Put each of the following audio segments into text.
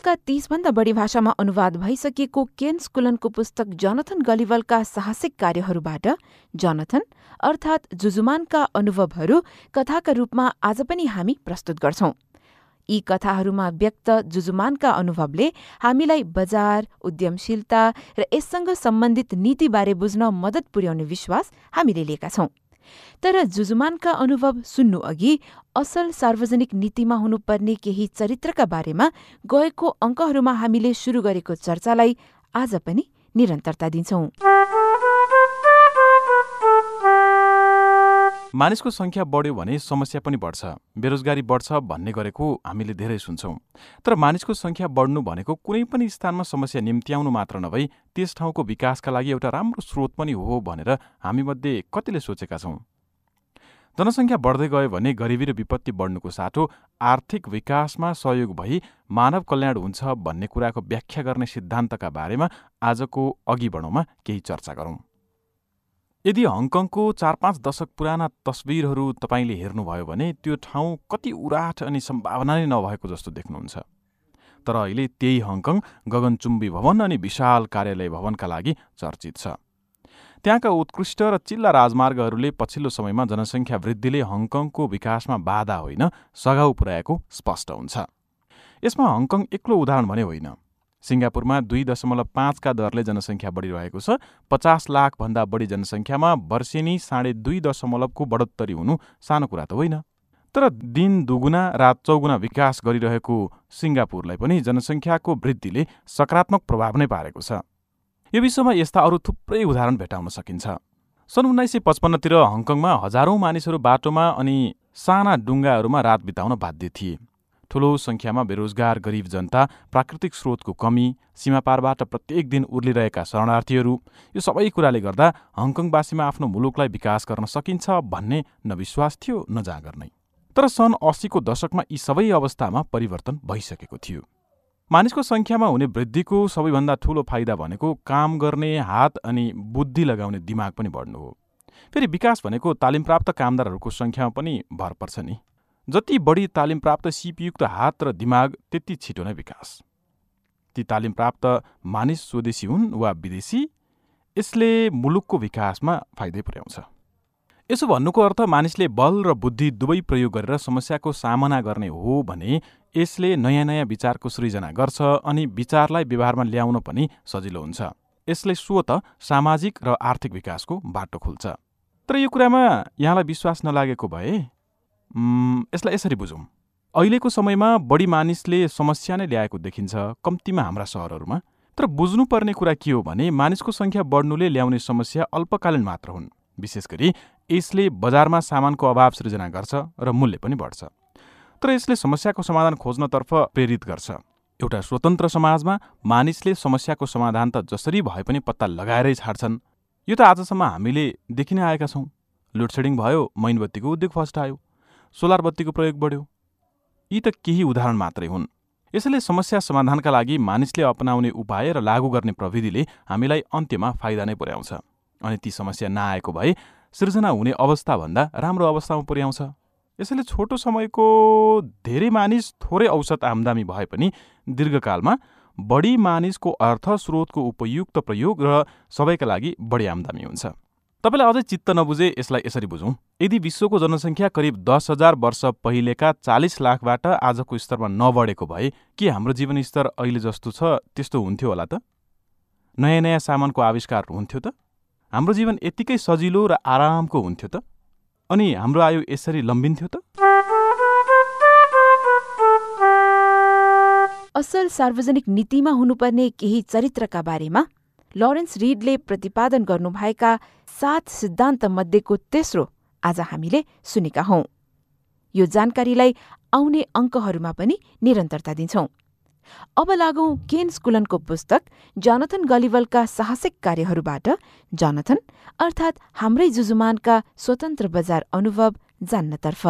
नेपालका तीसभन्दा बढी भाषामा अनुवाद भइसकेको केन स्कुलनको पुस्तक जनथन गलिवलका साहसिक कार्यहरूबाट जनथन अर्थात् जुजुमानका अनुभवहरू कथाका रूपमा आज पनि हामी प्रस्तुत गर्छौं। यी कथाहरूमा व्यक्त जुजुमानका अनुभवले हामीलाई बजार उद्यमशीलता र यससँग सम्बन्धित नीतिबारे बुझ्न मद्दत पुर्याउने विश्वास हामीले लिएका छौं। तर जुजुमानका अनुभव सुन्नु अघि असल सार्वजनिक नीतिमा हुनुपर्ने केही चरित्रका बारेमा गएको अङ्कहरूमा हामीले शुरू गरेको चर्चालाई आज पनि निरन्तरता दिन्छौं। मानिसको सङ्ख्या बढ्यो भने समस्या पनि बढ्छ। बेरोजगारी बढ्छ भन्ने गरेको हामीले धेरै सुन्छौं। तर मानिसको सङ्ख्या बढ्नु भनेको कुनै पनि स्थानमा समस्या निम्त्याउनु मात्र नभई त्यस ठाउँको विकासका लागि एउटा राम्रो स्रोत पनि हो भनेर हामीमध्ये कतिले सोचेका छौं। जनसङ्ख्या बढ्दै गयो भने गरिबी र विपत्ति बढ्नुको साटो आर्थिक विकासमा सहयोग भई मानव कल्याण हुन्छ भन्ने कुराको व्याख्या गर्ने सिद्धान्तका बारेमा आजको अघि बढौँमा केही चर्चा गरौं। यदि हङकङको चार पाँच दशक पुराना तस्विरहरू तपाईँले हेर्नुभयो भने त्यो ठाउँ कति उराठ अनि सम्भावना नै नभएको जस्तो देख्नुहुन्छ। तर अहिले त्यही हङकङ गगनचुम्बी भवन अनि विशाल कार्यालय भवनका लागि चर्चित छ। त्यहाँका उत्कृष्ट र चिल्ला राजमार्गहरूले पछिल्लो समयमा जनसङ्ख्या वृद्धिले हङकङको विकासमा बाधा होइन सघाउ पुर्याएको स्पष्ट हुन्छ। यसमा हङकङ एक्लो उदाहरण भने होइन। सिङ्गापुरमा दुई दशमलव पाँचका दरले जनसङ्ख्या बढिरहेको छ। पचास लाखभन्दा बढी जनसङ्ख्यामा वर्षेनी साढे दुई दशमलवको बढोत्तरी हुनु सानो कुरा त होइन। तर दिन दुगुना रात चौगुना विकास गरिरहेको सिङ्गापुरलाई पनि जनसङ्ख्याको वृद्धिले सकारात्मक प्रभाव नै पारेको छ। यो विश्वमा यस्ता अरू थुप्रै उदाहरण भेटाउन सकिन्छ। सन् उन्नाइस सय पचपन्नतिर हङकङमा हजारौं मानिसहरू बाटोमा अनि साना डुङ्गाहरूमा रात बिताउन बाध्य थिए। ठूलो सङ्ख्यामा बेरोजगार गरिब जनता प्राकृतिक स्रोतको कमी सीमापारबाट प्रत्येक दिन उर्लिरहेका शरणार्थीहरू यो सबै कुराले गर्दा हङकङवासीमा आफ्नो मुलुकलाई विकास गर्न सकिन्छ भन्ने न विश्वास थियो न जाँगर नै। तर सन् अस्सीको दशकमा यी सबै अवस्थामा परिवर्तन भइसकेको थियो। मानिसको सङ्ख्यामा हुने वृद्धिको सबैभन्दा ठूलो फाइदा भनेको काम गर्ने हात अनि बुद्धि लगाउने दिमाग पनि बढ्नु हो। फेरि विकास भनेको तालिमप्राप्त कामदारहरूको सङ्ख्यामा पनि भर पर्छ नि। जति बढी तालिम प्राप्त सिपयुक्त हात र दिमाग त्यति छिटो नै विकास। ती तालिम प्राप्त मानिस स्वदेशी हुन् वा विदेशी यसले मुलुकको विकासमा फाइदै पुर्याउँछ। यसो भन्नुको अर्थ मानिसले बल र बुद्धि दुवै प्रयोग गरेर समस्याको सामना गर्ने हो भने यसले नयाँ नयाँ विचारको सृजना गर्छ अनि विचारलाई व्यवहारमा ल्याउन पनि सजिलो हुन्छ। यसले स्वत सामाजिक र आर्थिक विकासको बाटो खोल्छ। तर यो कुरामा यहाँलाई विश्वास नलागेको भए यसलाई यसरी बुझौँ। अहिलेको समयमा बढी मानिसले समस्या नै ल्याएको देखिन्छ कम्तीमा हाम्रा सहरहरूमा। तर बुझ्नुपर्ने कुरा के हो भने मानिसको सङ्ख्या बढ्नुले ल्याउने समस्या अल्पकालीन मात्र हुन्। विशेष गरी यसले बजारमा सामानको अभाव सृजना गर्छ र मूल्य पनि बढ्छ। तर यसले समस्याको समाधान खोज्नतर्फ प्रेरित गर्छ। एउटा स्वतन्त्र समाजमा मानिसले समस्याको समाधान त जसरी भए पनि पत्ता लगाएरै छाड्छन्। यो त आजसम्म हामीले देखि नै आएका छौँ। लोडसेडिङ भयो मैनबत्तीको उद्योग फस्टायो सोलर बत्तीको प्रयोग बढ्यो। यी त केही उदाहरण मात्रै हुन्। यसैले समस्या समाधानका लागि मानिसले अपनाउने उपाय र लागू गर्ने प्रविधिले हामीलाई अन्त्यमा फाइदा नै पुर्याउँछ। अनि ती समस्या नआएको भए सृजना हुने अवस्थाभन्दा राम्रो अवस्थामा पुर्याउँछ। यसैले छोटो समयको धेरै मानिस थोरै औसत आमदामी भए पनि दीर्घकालमा बढी मानिसको अर्थ स्रोतको उपयुक्त प्रयोग र सबैका लागि बढी आमदामी हुन्छ। तपाईँलाई अझै चित्त नबुझे यसलाई यसरी बुझौँ। यदि विश्वको जनसङ्ख्या करिब दस हजार वर्ष पहिलेका चालिस लाखबाट आजको स्तरमा नबढेको भए के हाम्रो जीवनस्तर अहिले जस्तो छ त्यस्तो हुन्थ्यो होला त? नयाँ नयाँ सामानको आविष्कार हुन्थ्यो त? हाम्रो जीवन यत्तिकै सजिलो र आरामको हुन्थ्यो त? अनि हाम्रो आयु यसरी लम्बिन्थ्यो त? असल सार्वजनिक नीतिमा हुनुपर्ने केही चरित्रका बारेमा लरेन्स रिडले प्रतिपादन गर्नुभएका सात सिद्धान्त मध्येको तेस्रो आज हामीले सुनेका हौं। यो जानकारीलाई आउने अङ्कहरूमा पनि निरन्तरता दिन्छौं। अब लागौं केन स्कुलनको पुस्तक जनथन गलिवलका साहसिक कार्यहरूबाट। जनथन अर्थात् हाम्रै जुजुमानका स्वतन्त्र बजार अनुभव जान्नतर्फ।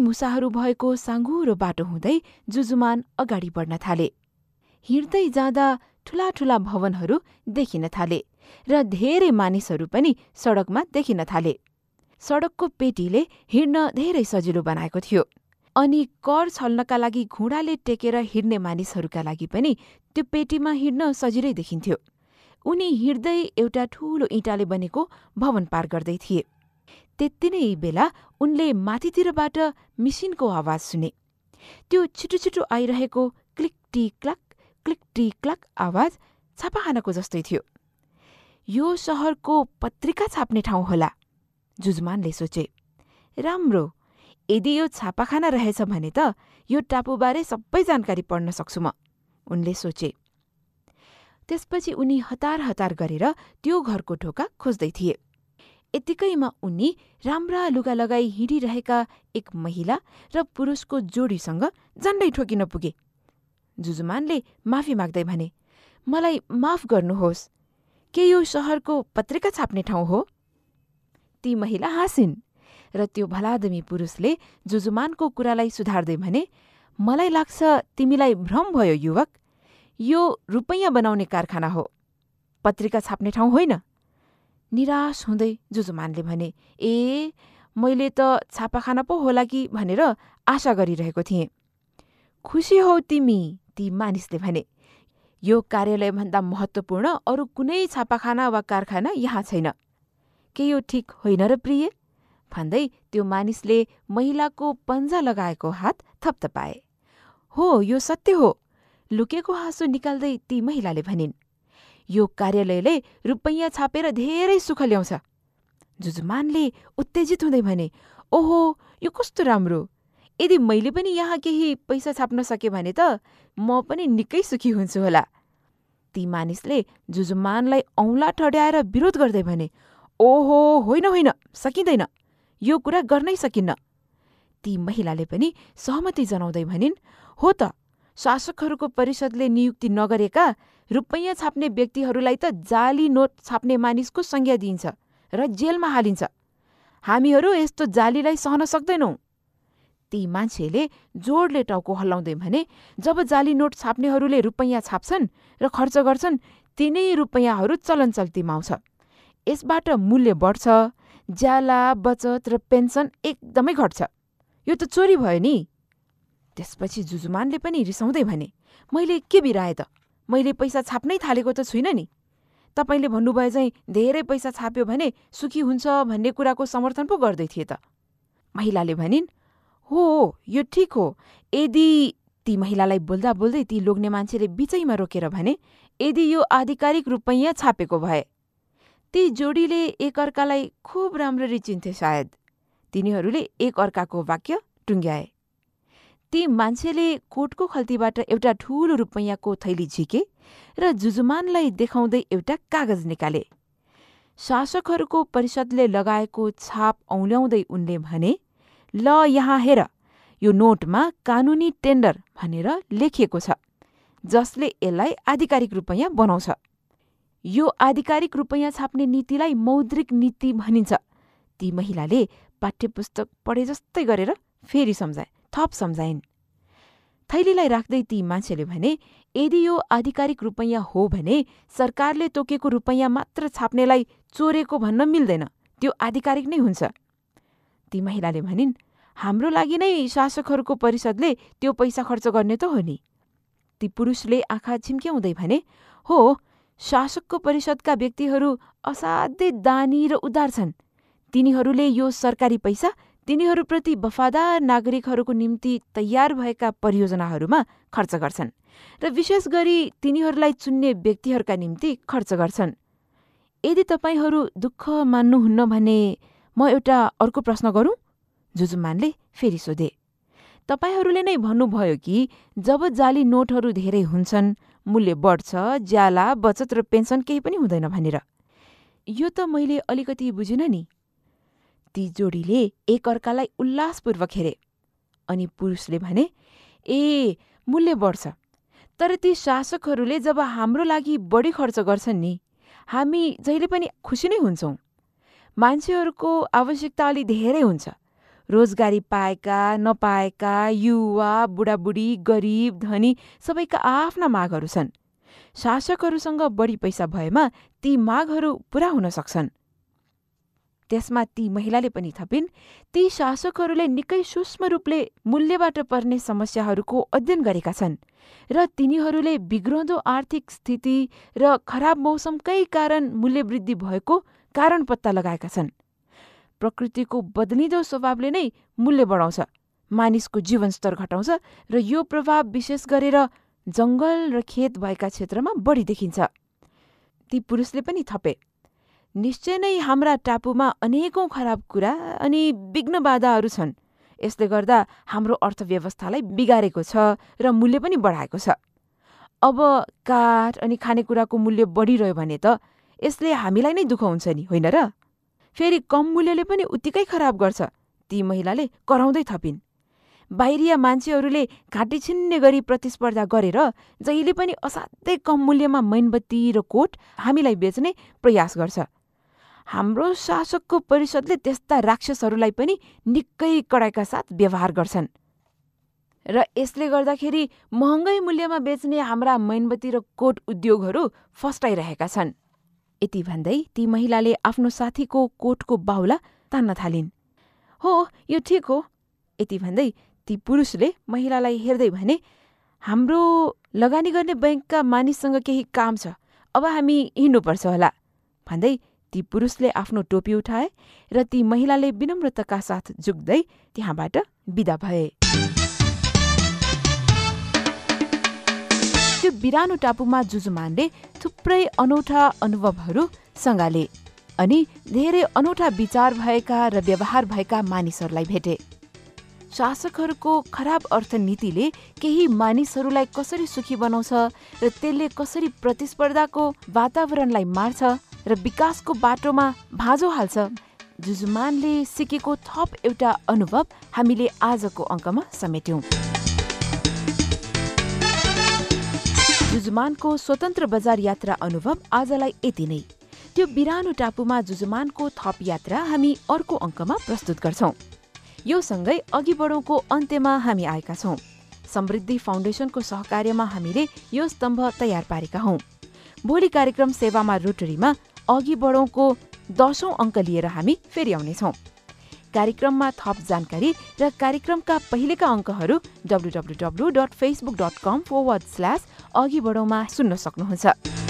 मुसाहरू भएको साँगुरो बाटो हुँदै जुजुमान अगाडि बढ्न थाले। हिँड्दै जाँदा ठूला ठूला भवनहरू देखिन थाले र धेरै मानिसहरू पनि सडकमा देखिन थाले। सडकको पेटीले हिँड्न धेरै सजिलो बनाएको थियो अनि कर छल्नका लागि घुँडाले टेकेर हिँड्ने मानिसहरूका लागि पनि त्यो पेटीमा हिँड्न सजिलै देखिन्थ्यो। उनी हिँड्दै एउटा ठूलो इँटाले बनेको भवन पार गर्दै थिए। त्यति नै बेला उनले माथितिरबाट मिसिनको आवाज सुने। त्यो छिटो छिटो आइरहेको click T clack clickety clack आवाज छापाखानाको जस्तै थियो। यो सहरको पत्रिका छाप्ने ठाउँ होला जुजमानले सोचे। राम्रो यदि यो छापाखाना रहेछ भने त यो टापुबारे सबै जानकारी पढ्न सक्छु म उनले सोचे। त्यसपछि उनी हतार हतार गरेर त्यो घरको ढोका खोज्दै थिए। यतिकैमा उनी राम्रा लुगा लगाई हिँडिरहेका एक महिला र पुरुषको जोडीसँग झन्डै ठोकिन पुगे। जुजुमानले माफी माग्दै भने मलाई माफ गर्नुहोस्। के यो सहरको पत्रिका छाप्ने ठाउँ हो? ती महिला हाँसिन् र त्यो भलादमी पुरुषले जुजुमानको कुरालाई सुधार्दै भने मलाई लाग्छ तिमीलाई भ्रम भयो युवक। यो रुपैयाँ बनाउने कारखाना हो। पत्रिका छाप्ने ठाउँ होइन। निराश हुँदै जुजुमानले भने ए मैले त छापाखाना पो होला कि? भनेर आशा गरिरहेको थिएँ। खुसी हौ तिमी ती मानिसले भने। यो कार्यालयभन्दा महत्त्वपूर्ण अरू कुनै छापाखाना वा कारखाना यहाँ छैन। के यो ठिक होइन र प्रिय? भन्दै त्यो मानिसले महिलाको पन्जा लगाएको हात थपथपाए। हो यो सत्य हो। लुकेको हाँसो निकाल्दै ती महिलाले भनिन् यो कार्यालयले रुपैयाँ छापेर धेरै सुख ल्याउँछ। जुजुमानले उत्तेजित हुँदै भने ओहो यो कस्तो राम्रो! यदि मैले पनि यहाँ केही पैसा छाप्न सकेँ भने त म पनि निकै सुखी हुन्छु होला। ती मानिसले जुजुमानलाई औँला ठड्याएर विरोध गर्दै भने ओहो होइन होइन सकिँदैन। यो कुरा गर्नै सकिन्न। ती महिलाले पनि सहमति जनाउँदै भनिन् हो त शासकहरूको परिषदले नियुक्ति नगरेका रुपैयाँ छाप्ने व्यक्तिहरूलाई त जाली नोट छाप्ने मानिसको संज्ञा दिइन्छ र जेलमा हालिन्छ। हामीहरू यस्तो जालीलाई सहन सक्दैनौँ। ती मान्छेले जोडले टाउको हल्लाउँदै भने जब जाली नोट छाप्नेहरूले रुपैयाँ छाप्छन् र खर्च गर्छन् तिनै रुपैयाँहरू चलन चल्तीमा आउँछ। यसबाट मूल्य बढ्छ ज्याला बचत र पेन्सन एकदमै घट्छ। यो त चोरी भयो नि त्यसपछि जुजुमानले पनि रिसाउँदै भने मैले के बिराएँ त? मैले पैसा छाप्नै थालेको त छुइनँ नि। तपाईँले भन्नुभयो चाहिँ धेरै पैसा छाप्यो भने सुखी हुन्छ भन्ने कुराको समर्थन पो गर्दै थिए त। महिलाले भनिन् हो यो ठिक हो। यदि ती महिलालाई बोल्दा बोल्दै ती लोग्ने मान्छेले बिचैमा रोकेर भने यदि यो आधिकारिक रुपैयाँ छापेको भए ती जोडीले एकअर्कालाई खुब राम्ररी चिन्थे सायद। तिनीहरूले एक अर्काको वाक्य टुङ्ग्याए। ती मान्छेले कोटको खल्तीबाट एउटा ठूलो रुपैयाँको थैली झिके र जुजुमानलाई देखाउँदै एउटा कागज निकाले। शासकहरूको परिषदले लगाएको छाप औल्याउँदै उनले भने ल यहाँ हेर यो नोटमा कानुनी टेन्डर भनेर लेखिएको छ जसले यसलाई आधिकारिक रुपैयाँ बनाउँछ। यो आधिकारिक रुपैयाँ छाप्ने नीतिलाई मौद्रिक नीति भनिन्छ। ती महिलाले पाठ्यपुस्तक पढे जस्तै गरेर फेरि सम्झाए। थप सम्झाइन्। थैलीलाई राख्दै ती मान्छेले भने यदि यो आधिकारिक रुपैयाँ हो भने सरकारले तोकेको रुपैयाँ मात्र छाप्नेलाई चोरेको भन्न मिल्दैन। त्यो आधिकारिक नै हुन्छ। ती महिलाले भनिन् हाम्रो लागि नै शासकहरूको परिषदले त्यो पैसा खर्च गर्ने त हो नि। ती पुरुषले आँखा छिम्क्याउँदै भने हो शासकको परिषदका व्यक्तिहरू असाध्यै दानी र उदार छन्। तिनीहरूले यो सरकारी पैसा तिनीहरूप्रति वफादार नागरिकहरूको निम्ति तयार भएका परियोजनाहरूमा खर्च गर्छन् र विशेष गरी तिनीहरूलाई चुन्ने व्यक्तिहरूका निम्ति खर्च गर्छन्। यदि तपाईँहरू दुःख मान्नुहुन्न भने म एउटा अर्को प्रश्न गरौँ? जुजुमानले फेरि सोधे। तपाईँहरूले नै भन्नुभयो कि जब जाली नोटहरू धेरै हुन्छन् मूल्य बढ्छ ज्याला बचत र पेन्सन केही पनि हुँदैन भनेर। यो त मैले अलिकति बुझिनँ नि। ती जोडीले एकअर्कालाई उल्लासपूर्वक हेरे अनि पुरुषले भने ए मूल्य बढ्छ। तर ती शासकहरूले जब हाम्रो लागि बढी खर्च गर्छन् नि हामी जहिले पनि खुसी नै हुन्छौँ। मान्छेहरूको आवश्यकता अलि धेरै हुन्छ। रोजगारी पाएका नपाएका युवा बुढाबुढी गरिब धनी सबैका आफ्ना मागहरू छन्। शासकहरूसँग बढी पैसा भएमा ती मागहरू पुरा हुन सक्छन्। त्यसमा ती महिलाले पनि थपिन्। ती शासकहरूले निकै सूक्ष्म रूपले मूल्यबाट पर्ने समस्याहरूको अध्ययन गरेका छन् र तिनीहरूले बिग्रँदो आर्थिक स्थिति र खराब मौसमकै कारण मूल्य वृद्धि भएको कारण पत्ता लगाएका छन्। प्रकृतिको बदलिँदो स्वभावले नै मूल्य बढाउँछ मानिसको जीवनस्तर घटाउँछ र यो प्रभाव विशेष गरेर जङ्गल र खेत भएका क्षेत्रमा बढी देखिन्छ। ती पुरुषले पनि थपे। निश्चय नै हाम्रा टापुमा अनेकौं खराब कुरा अनि विघ्न बाधाहरू छन्। यसले गर्दा हाम्रो अर्थव्यवस्थालाई बिगारेको छ र मूल्य पनि बढाएको छ। अब काठ अनि खानेकुराको मूल्य बढिरह्यो भने त यसले हामीलाई नै दुःख हुन्छ नि होइन र? फेरि कम मूल्यले पनि उत्तिकै खराब गर्छ। ती महिलाले कराउँदै थपिन्। बाहिरिया मान्छेहरूले घाँटी छिन्ने गरी प्रतिस्पर्धा गरेर जहिले पनि असाध्यै कम मूल्यमा मैनबत्ती र कोट हामीलाई बेच्ने प्रयास गर्छ। हाम्रो शासकको परिषदले त्यस्ता राक्षसहरूलाई पनि निकै कडाइका साथ व्यवहार गर्छन्। र यसले गर्दाखेरि महँगै मूल्यमा बेच्ने हाम्रा मैनबत्ती र कोट उद्योगहरू फस्टाइरहेका छन्। यति भन्दै ती महिलाले आफ्नो साथीको कोटको बाहुला तान्न थालिन्। हो यो ठिक हो। यति भन्दै ती पुरुषले महिलालाई हेर्दै भने हाम्रो लगानी गर्ने बैङ्कका मानिससँग केही काम छ अब हामी हिँड्नुपर्छ होला। भन्दै ती पुरुषले आफ्नो टोपी उठाए र ती महिलाले विनम्रताका साथ झुक्दै त्यहाँबाट विदा भए। त्यो बिरानो टापुमा जुजुमानले थुप्रै अनौठा अनुभवहरू सँगाले अनि धेरै अनौठा विचार भएका र व्यवहार भएका मानिसहरूलाई भेटे। शासकहरूको खराब अर्थनीतिले केही मानिसहरूलाई कसरी सुखी बनाउँछ र त्यसले कसरी प्रतिस्पर्धाको वातावरणलाई मार्छ र विकासको बाटोमा भाँजो हाल्छ। जुजुमानले सिकेको थप एउटा अनुभव हामीले आजको अङ्कमा समेट्यौँ। जुजुमानको स्वतन्त्र बजार यात्रा अनुभव आजलाई यति नै। त्यो बिरानो टापुमा जुजुमानको थप यात्रा हामी अर्को अङ्कमा प्रस्तुत गर्छौँ। यो सँगै अघि बढौँको अन्त्यमा हामी आएका छौँ। समृद्धि फाउन्डेसनको सहकार्यमा हामीले यो स्तम्भ तयार पारेका हौँ। भोलि कार्यक्रम सेवामा रोटरीमा अघि बढौँको दशौं अङ्क लिएर हामी फेरि आउनेछौँ। कार्यक्रममा थप जानकारी र कार्यक्रमका पहिलेका अङ्कहरू W W W dot Facebook dot com forward slash अघि बढौँमा सुन्न सक्नुहुन्छ।